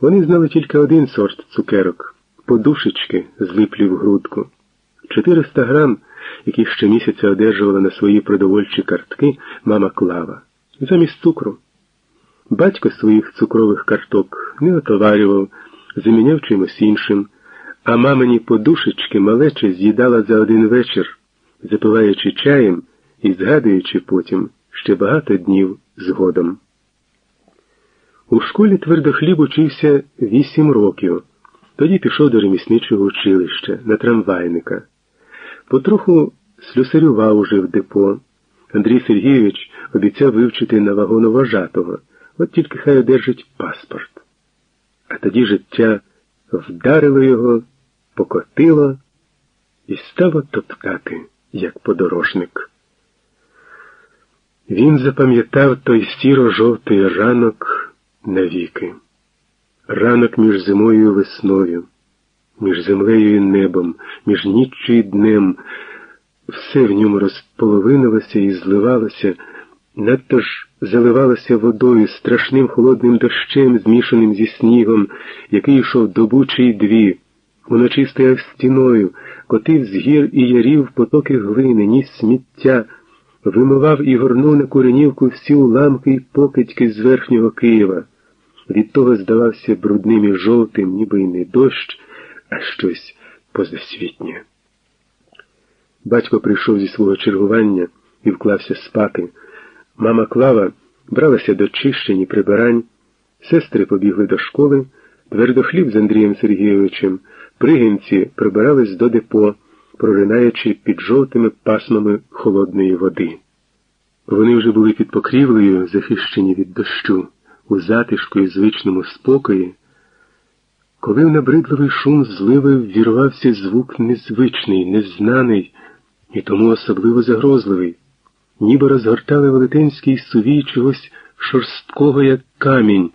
Вони знали тільки один сорт цукерок подушечки, злиплі в грудку. 400 грам, які щомісяця одержувала на свої продовольчі картки мама Клава. Замість цукру. Батько своїх цукрових карток не отоварював, заміняв чимось іншим, а мамині подушечки малече з'їдала за один вечір, запиваючи чаєм і згадуючи потім ще багато днів згодом. У школі твердохліб учився вісім років, тоді пішов до ремісничого училища на трамвайника. Потроху слюсарював уже в депо. Андрій Сергійович обіцяв вивчити на вагоновожатого, от тільки хай одержить паспорт. А тоді життя вдарило його, покотило і стало топтати, як подорожник. Він запам'ятав той сіро-жовтий ранок навіки, ранок між зимою і весною, між землею і небом, між ніччю і днем. Все в ньому розполовинилося і зливалося, надто ж заливалося водою страшним холодним дощем, змішаним зі снігом, який йшов добу чи й дві. Уночі стояв стіною, котив з гір і ярів потоки глини, ніс сміття, вимивав і горнув на куренівку всі уламки й покидьки з верхнього Києва. Від того здавався брудним і жовтим, ніби й не дощ, а щось позасвітнє. Батько прийшов зі свого чергування і вклався спати. Мама Клава бралася до чищень і прибирань, сестри побігли до школи, твердохліб з Андрієм Сергійовичем, пригінці прибирались до депо, проринаючи під жовтими пасмами холодної води. Вони вже були під покрівлею, захищені від дощу, у затишку і звичному спокої, коли в набридливий шум зливи ввірвався звук незвичний, незнаний і тому особливо загрозливий, ніби розгортали велетенський сувій чогось шорсткого, як камінь,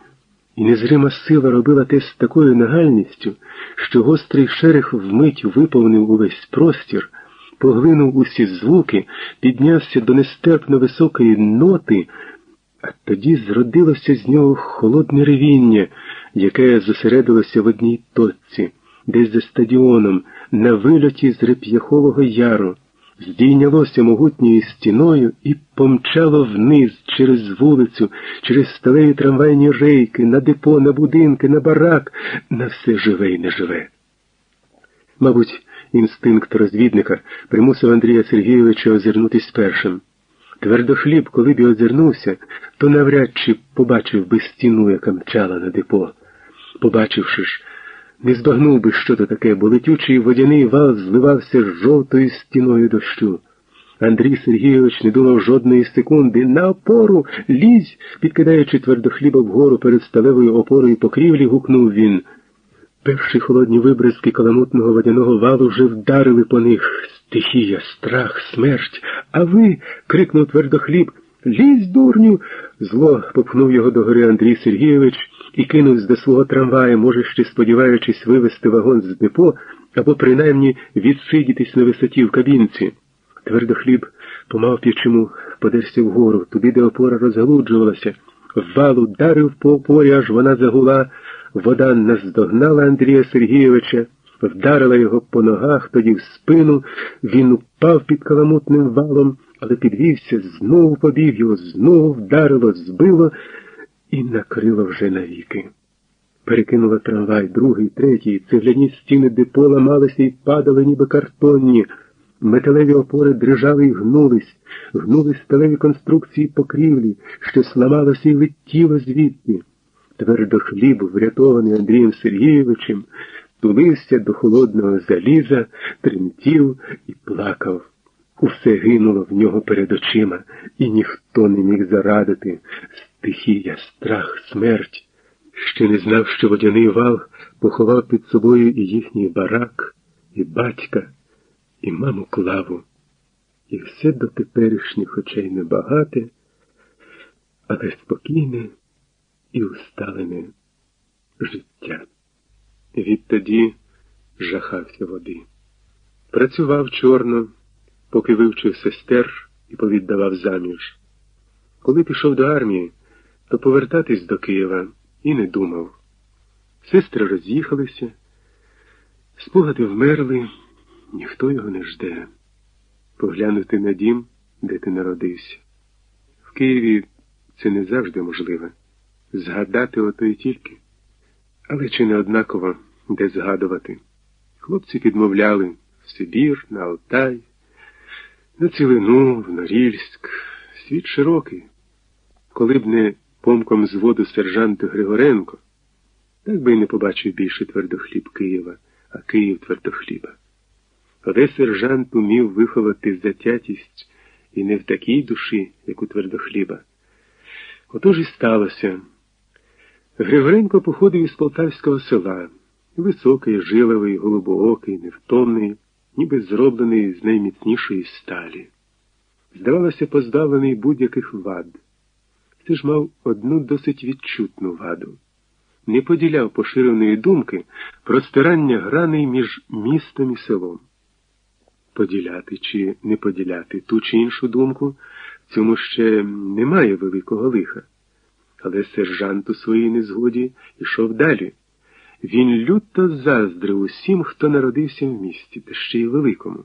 і незрима сила робила те з такою нагальністю, що гострий шерех вмить виповнив увесь простір, поглинув усі звуки, піднявся до нестерпно високої ноти, а тоді зродилося з нього холодне ревіння, яке зосередилося в одній точці, десь за стадіоном, на вильоті з Реп'яхового яру здійнялося могутньою стіною і помчало вниз через вулицю, через сталеві трамвайні рейки, на депо, на будинки, на барак, на все живе і неживе. Мабуть, інстинкт розвідника примусив Андрія Сергійовича озирнутись першим. Твердохліб, коли б і озирнувся, то навряд чи побачив би стіну, яка мчала на депо. Побачивши ж, не збагнув би, що то таке, бо летючий водяний вал зливався з жовтою стіною дощу. Андрій Сергійович не думав жодної секунди. На опору лізь, підкидаючи твердохліба вгору перед сталевою опорою покрівлі, гукнув він. Перші холодні вибризки каламутного водяного валу вже вдарили по них. Стихія, страх, смерть. А ви. крикнув твердохліб. Лізь, дурню. Зло попхнув його до гори Андрій Сергійович і кинувся до свого трамвая, може, ще сподіваючись вивести вагон з депо або принаймні відсидітись на висоті в кабінці. Твердохліб помав п'ячому, подерся вгору, туди, де опора розгалуджувалася, вал ударив по опорі, аж вона загула, вода наздогнала Андрія Сергійовича, вдарила його по ногах, тоді в спину, він упав під каламутним валом, але підвівся, знову побів його, знову вдарило, збило і накрило вже навіки. Перекинула трамвай, другий, третій, цегляні стіни депо ламалися і падали, ніби картонні. Металеві опори дрижали і гнулись, гнулись сталеві конструкції покрівлі, що сламалося і летіло звідти. Твердо хліб, врятований Андрієм Сергійовичем, тулився до холодного заліза, тремтів і плакав. Усе гинуло в нього перед очима, і ніхто не міг зарадити. Стихія, страх, смерть. Ще не знав, що водяний вал поховав під собою і їхній барак, і батька, і маму клаву, і все до теперішніх очей небагате, але спокійне і усталене життя. Відтоді жахався води. Працював чорно, поки вивчив сестер і повіддавав заміж. Коли пішов до армії, то повертатись до Києва і не думав. Сестри роз'їхалися, спогади вмерли, ніхто його не жде. Поглянути на дім, де ти народився. В Києві це не завжди можливо. Згадати ото й тільки. Але чи не однаково де згадувати? Хлопці підмовляли в Сибір, на Алтай, на Цілину, в Норільськ. Світ широкий. Коли б не помком зводу сержанта Григоренко, так би й не побачив більше твердохліб Києва, а Київ твердохліба. Але сержант умів виховати затятість і не в такій душі, як у твердохліба. Отож і сталося. Григоренко походив із полтавського села, високий, жиловий, голубоокий, невтомний, ніби зроблений з найміцнішої сталі. Здавалося, позбавлений будь-яких вад. Це ж мав одну досить відчутну ваду. Не поділяв поширеної думки про стирання граней між містом і селом. Поділяти чи не поділяти ту чи іншу думку, в цьому ще немає великого лиха. Але сержант у своїй незгоді йшов далі. Він люто заздрив усім, хто народився в місті, та ще й великому.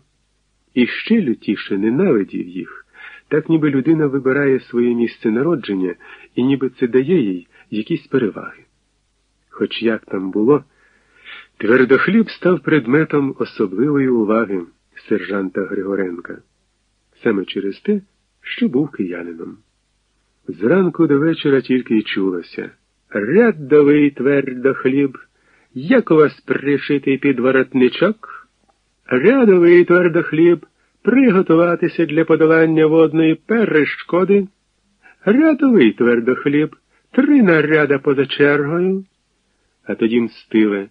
І ще лютіше ненавидів їх, так ніби людина вибирає своє місце народження і ніби це дає їй якісь переваги. Хоч як там було, твердохліб став предметом особливої уваги сержанта Григоренка, саме через те, що був киянином. Зранку до вечора тільки й чулося Рядовий твердохліб, як у вас пришитий підворотничок? Рядовий твердохліб, приготуватися для подолання водної перешкоди. Рядовий твердохліб, три наряда поза чергою, а тоді мстиве.